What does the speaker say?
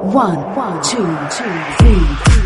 One, one, two, two, three.